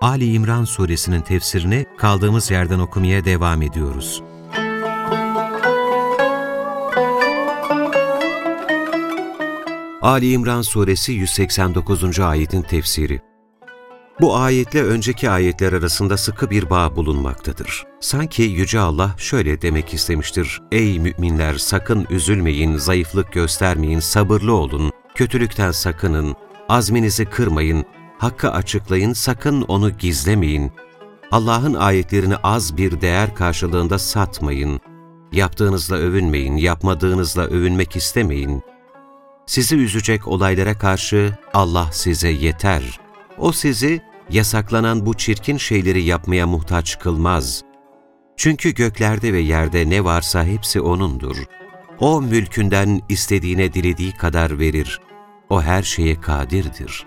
Ali İmran suresinin tefsirini kaldığımız yerden okumaya devam ediyoruz. Ali İmran suresi 189. ayetin tefsiri bu ayetle önceki ayetler arasında sıkı bir bağ bulunmaktadır. Sanki Yüce Allah şöyle demek istemiştir. Ey müminler sakın üzülmeyin, zayıflık göstermeyin, sabırlı olun, kötülükten sakının, azminizi kırmayın, hakkı açıklayın, sakın onu gizlemeyin. Allah'ın ayetlerini az bir değer karşılığında satmayın. Yaptığınızla övünmeyin, yapmadığınızla övünmek istemeyin. Sizi üzecek olaylara karşı Allah size yeter.'' O sizi yasaklanan bu çirkin şeyleri yapmaya muhtaç kılmaz. Çünkü göklerde ve yerde ne varsa hepsi O'nundur. O mülkünden istediğine dilediği kadar verir. O her şeye kadirdir.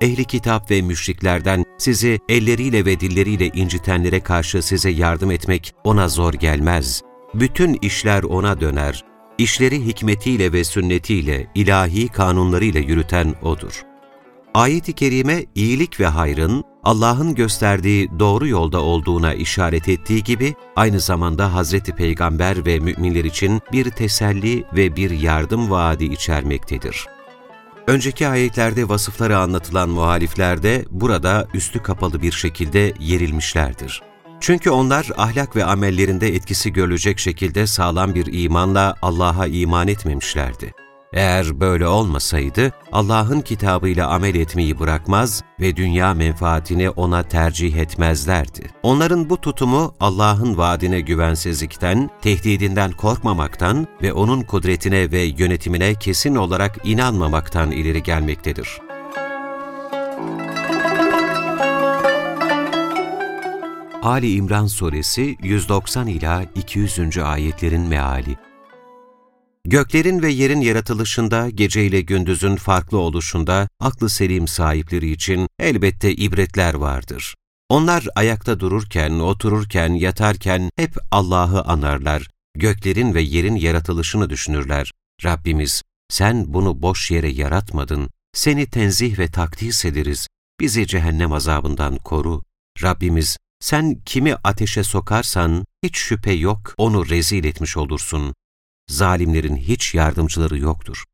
Ehli kitap ve müşriklerden sizi elleriyle ve dilleriyle incitenlere karşı size yardım etmek O'na zor gelmez. Bütün işler O'na döner. İşleri hikmetiyle ve sünnetiyle, ilahi kanunlarıyla yürüten O'dur. Ayet-i Kerime iyilik ve hayrın Allah'ın gösterdiği doğru yolda olduğuna işaret ettiği gibi aynı zamanda Hazreti Peygamber ve müminler için bir teselli ve bir yardım vaadi içermektedir. Önceki ayetlerde vasıfları anlatılan muhalifler de burada üstü kapalı bir şekilde yerilmişlerdir. Çünkü onlar ahlak ve amellerinde etkisi görülecek şekilde sağlam bir imanla Allah'a iman etmemişlerdi. Eğer böyle olmasaydı Allah'ın kitabıyla amel etmeyi bırakmaz ve dünya menfaatini ona tercih etmezlerdi. Onların bu tutumu Allah'ın vaadine güvensizlikten, tehdidinden korkmamaktan ve O'nun kudretine ve yönetimine kesin olarak inanmamaktan ileri gelmektedir. Ali İmran Suresi 190 ila 200. ayetlerin meali Göklerin ve yerin yaratılışında, gece ile gündüzün farklı oluşunda aklı selim sahipleri için elbette ibretler vardır. Onlar ayakta dururken, otururken, yatarken hep Allah'ı anarlar. Göklerin ve yerin yaratılışını düşünürler. Rabbimiz, sen bunu boş yere yaratmadın. Seni tenzih ve takdis ederiz. Bizi cehennem azabından koru. Rabbimiz, sen kimi ateşe sokarsan hiç şüphe yok onu rezil etmiş olursun zalimlerin hiç yardımcıları yoktur.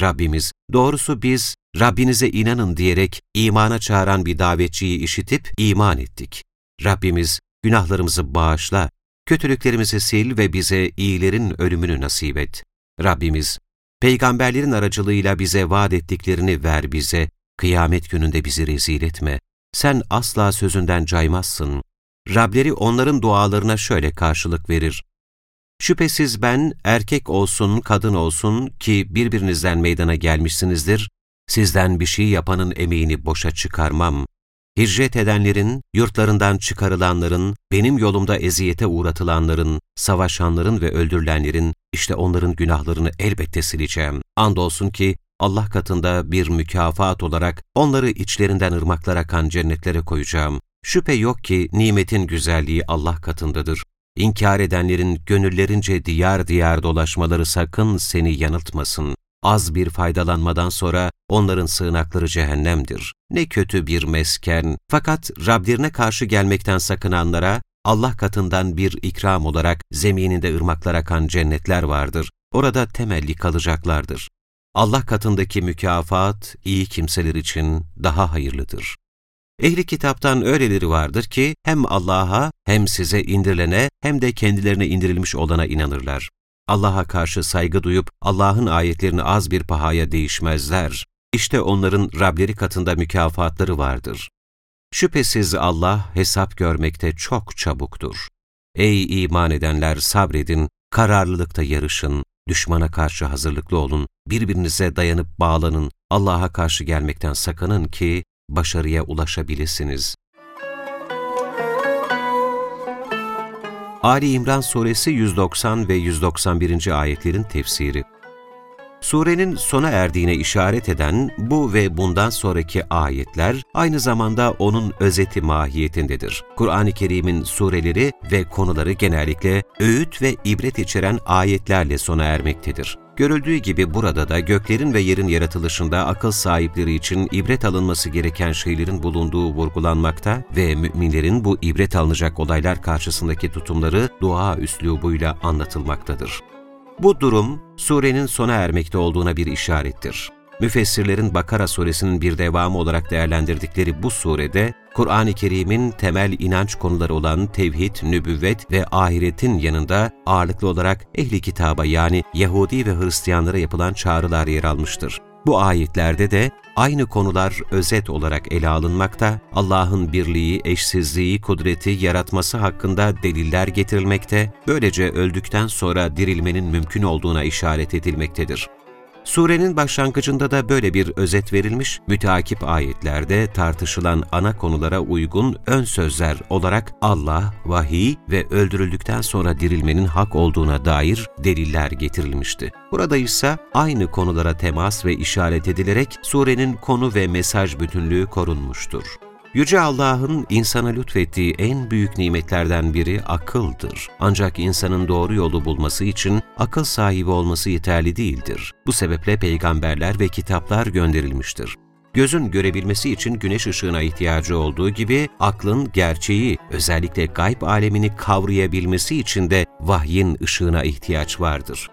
Rabbimiz, doğrusu biz Rabbinize inanın diyerek imana çağıran bir davetçiyi işitip iman ettik. Rabbimiz, günahlarımızı bağışla, kötülüklerimizi sil ve bize iyilerin ölümünü nasip et. Rabbimiz, peygamberlerin aracılığıyla bize vaat ettiklerini ver bize, kıyamet gününde bizi rezil etme. Sen asla sözünden caymazsın. Rableri onların dualarına şöyle karşılık verir. Şüphesiz ben erkek olsun, kadın olsun ki birbirinizden meydana gelmişsinizdir, sizden bir şey yapanın emeğini boşa çıkarmam. Hicret edenlerin, yurtlarından çıkarılanların, benim yolumda eziyete uğratılanların, savaşanların ve öldürülenlerin, işte onların günahlarını elbette sileceğim. Andolsun ki Allah katında bir mükafat olarak onları içlerinden ırmaklar akan cennetlere koyacağım. Şüphe yok ki nimetin güzelliği Allah katındadır. İnkar edenlerin gönüllerince diyar diyar dolaşmaları sakın seni yanıltmasın. Az bir faydalanmadan sonra onların sığınakları cehennemdir. Ne kötü bir mesken. Fakat Rablerine karşı gelmekten sakınanlara Allah katından bir ikram olarak zemininde ırmaklar akan cennetler vardır. Orada temelli kalacaklardır. Allah katındaki mükafat iyi kimseler için daha hayırlıdır. Ehli kitaptan öyleleri vardır ki hem Allah'a hem size indirilene hem de kendilerine indirilmiş olana inanırlar. Allah'a karşı saygı duyup Allah'ın ayetlerini az bir pahaya değişmezler. İşte onların Rableri katında mükafatları vardır. Şüphesiz Allah hesap görmekte çok çabuktur. Ey iman edenler sabredin, kararlılıkta yarışın, düşmana karşı hazırlıklı olun, birbirinize dayanıp bağlanın, Allah'a karşı gelmekten sakının ki başarıya ulaşabilirsiniz. Ali İmran Suresi 190 ve 191. ayetlerin tefsiri Surenin sona erdiğine işaret eden bu ve bundan sonraki ayetler aynı zamanda onun özeti mahiyetindedir. Kur'an-ı Kerim'in sureleri ve konuları genellikle öğüt ve ibret içeren ayetlerle sona ermektedir. Görüldüğü gibi burada da göklerin ve yerin yaratılışında akıl sahipleri için ibret alınması gereken şeylerin bulunduğu vurgulanmakta ve müminlerin bu ibret alınacak olaylar karşısındaki tutumları dua üslubuyla anlatılmaktadır. Bu durum, surenin sona ermekte olduğuna bir işarettir. Müfessirlerin Bakara suresinin bir devamı olarak değerlendirdikleri bu surede, Kur'an-ı Kerim'in temel inanç konuları olan tevhid, nübüvvet ve ahiretin yanında ağırlıklı olarak ehli kitaba yani Yahudi ve Hristiyanlara yapılan çağrılar yer almıştır. Bu ayetlerde de aynı konular özet olarak ele alınmakta, Allah'ın birliği, eşsizliği, kudreti, yaratması hakkında deliller getirilmekte, böylece öldükten sonra dirilmenin mümkün olduğuna işaret edilmektedir. Surenin başlangıcında da böyle bir özet verilmiş, müteakip ayetlerde tartışılan ana konulara uygun ön sözler olarak Allah, vahiy ve öldürüldükten sonra dirilmenin hak olduğuna dair deliller getirilmişti. Burada ise aynı konulara temas ve işaret edilerek surenin konu ve mesaj bütünlüğü korunmuştur. Yüce Allah'ın insana lütfettiği en büyük nimetlerden biri akıldır. Ancak insanın doğru yolu bulması için akıl sahibi olması yeterli değildir. Bu sebeple peygamberler ve kitaplar gönderilmiştir. Gözün görebilmesi için güneş ışığına ihtiyacı olduğu gibi aklın gerçeği, özellikle gayb alemini kavrayabilmesi için de vahyin ışığına ihtiyaç vardır.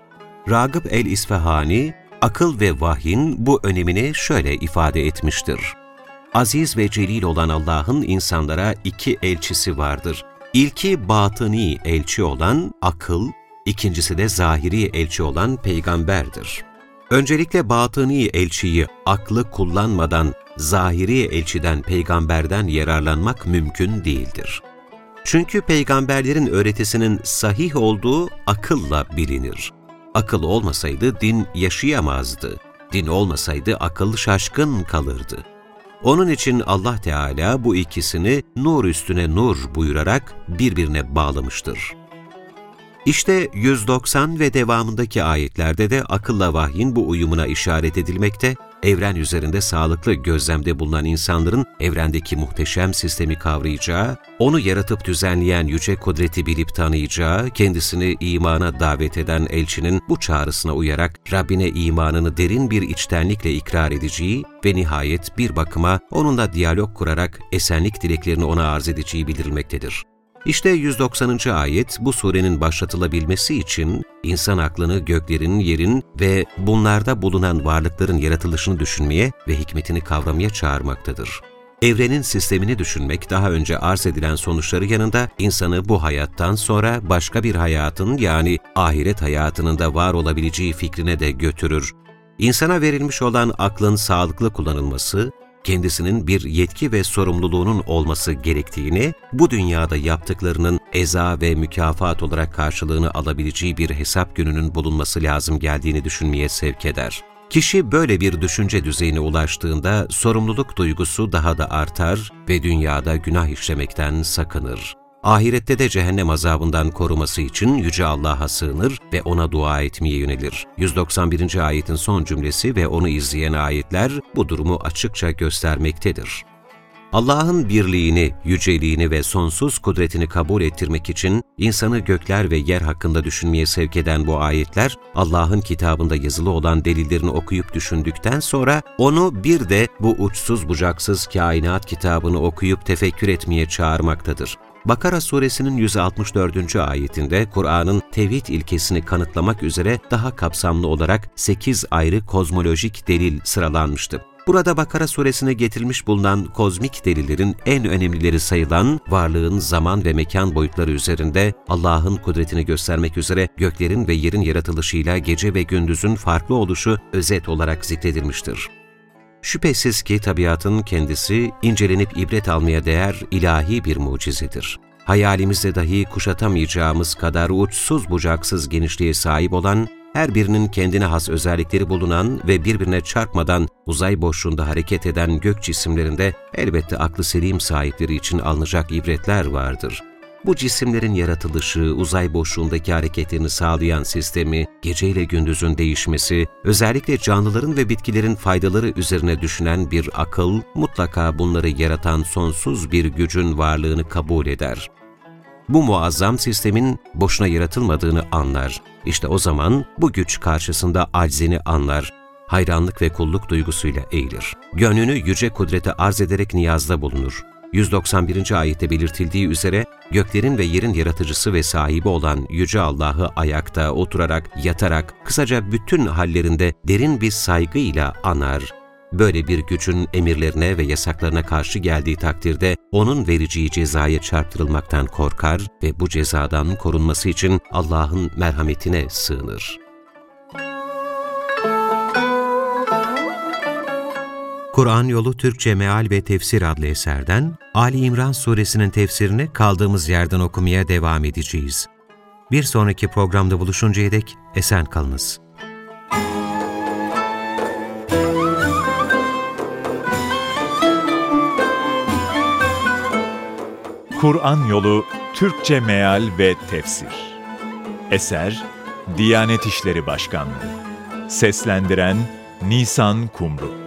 Ragıp el-İsfahani, akıl ve vahyin bu önemini şöyle ifade etmiştir aziz ve celil olan Allah'ın insanlara iki elçisi vardır. İlki batıni elçi olan akıl, ikincisi de zahiri elçi olan peygamberdir. Öncelikle batıni elçiyi aklı kullanmadan zahiri elçiden peygamberden yararlanmak mümkün değildir. Çünkü peygamberlerin öğretisinin sahih olduğu akılla bilinir. Akıl olmasaydı din yaşayamazdı. Din olmasaydı akıl şaşkın kalırdı. Onun için Allah Teala bu ikisini nur üstüne nur buyurarak birbirine bağlamıştır. İşte 190 ve devamındaki ayetlerde de akılla vahyin bu uyumuna işaret edilmekte, evren üzerinde sağlıklı gözlemde bulunan insanların evrendeki muhteşem sistemi kavrayacağı, onu yaratıp düzenleyen yüce kudreti bilip tanıyacağı, kendisini imana davet eden elçinin bu çağrısına uyarak Rabbine imanını derin bir içtenlikle ikrar edeceği ve nihayet bir bakıma onunla diyalog kurarak esenlik dileklerini ona arz edeceği bildirilmektedir. İşte 190. ayet bu surenin başlatılabilmesi için insan aklını göklerin, yerin ve bunlarda bulunan varlıkların yaratılışını düşünmeye ve hikmetini kavramaya çağırmaktadır. Evrenin sistemini düşünmek daha önce arz edilen sonuçları yanında insanı bu hayattan sonra başka bir hayatın yani ahiret hayatının da var olabileceği fikrine de götürür. İnsana verilmiş olan aklın sağlıklı kullanılması, kendisinin bir yetki ve sorumluluğunun olması gerektiğini, bu dünyada yaptıklarının eza ve mükafat olarak karşılığını alabileceği bir hesap gününün bulunması lazım geldiğini düşünmeye sevk eder. Kişi böyle bir düşünce düzeyine ulaştığında sorumluluk duygusu daha da artar ve dünyada günah işlemekten sakınır ahirette de cehennem azabından koruması için Yüce Allah'a sığınır ve ona dua etmeye yönelir. 191. ayetin son cümlesi ve onu izleyen ayetler bu durumu açıkça göstermektedir. Allah'ın birliğini, yüceliğini ve sonsuz kudretini kabul ettirmek için insanı gökler ve yer hakkında düşünmeye sevk eden bu ayetler, Allah'ın kitabında yazılı olan delillerini okuyup düşündükten sonra onu bir de bu uçsuz bucaksız kainat kitabını okuyup tefekkür etmeye çağırmaktadır. Bakara suresinin 164. ayetinde Kur'an'ın tevhid ilkesini kanıtlamak üzere daha kapsamlı olarak 8 ayrı kozmolojik delil sıralanmıştı. Burada Bakara suresine getirilmiş bulunan kozmik delillerin en önemlileri sayılan varlığın zaman ve mekan boyutları üzerinde Allah'ın kudretini göstermek üzere göklerin ve yerin yaratılışıyla gece ve gündüzün farklı oluşu özet olarak zikredilmiştir. Şüphesiz ki tabiatın kendisi incelenip ibret almaya değer ilahi bir mucizedir. Hayalimizde dahi kuşatamayacağımız kadar uçsuz bucaksız genişliğe sahip olan, her birinin kendine has özellikleri bulunan ve birbirine çarpmadan uzay boşluğunda hareket eden gök cisimlerinde elbette aklı selim sahipleri için alınacak ibretler vardır. bu cisimlerin yaratılışı, uzay boşluğundaki hareketlerini sağlayan sistemi, geceyle gündüzün değişmesi, özellikle canlıların ve bitkilerin faydaları üzerine düşünen bir akıl, mutlaka bunları yaratan sonsuz bir gücün varlığını kabul eder. Bu muazzam sistemin boşuna yaratılmadığını anlar. İşte o zaman bu güç karşısında aczini anlar, hayranlık ve kulluk duygusuyla eğilir. Gönlünü yüce kudrete arz ederek niyazda bulunur. 191. ayette belirtildiği üzere göklerin ve yerin yaratıcısı ve sahibi olan Yüce Allah'ı ayakta, oturarak, yatarak, kısaca bütün hallerinde derin bir saygıyla anar, böyle bir gücün emirlerine ve yasaklarına karşı geldiği takdirde onun vereceği cezaya çarptırılmaktan korkar ve bu cezadan korunması için Allah'ın merhametine sığınır. Kur'an Yolu Türkçe Meal ve Tefsir adlı eserden Ali İmran suresinin tefsirini kaldığımız yerden okumaya devam edeceğiz. Bir sonraki programda buluşuncaya dek esen kalınız. Kur'an Yolu Türkçe Meal ve Tefsir Eser Diyanet İşleri Başkanlığı Seslendiren Nisan Kumru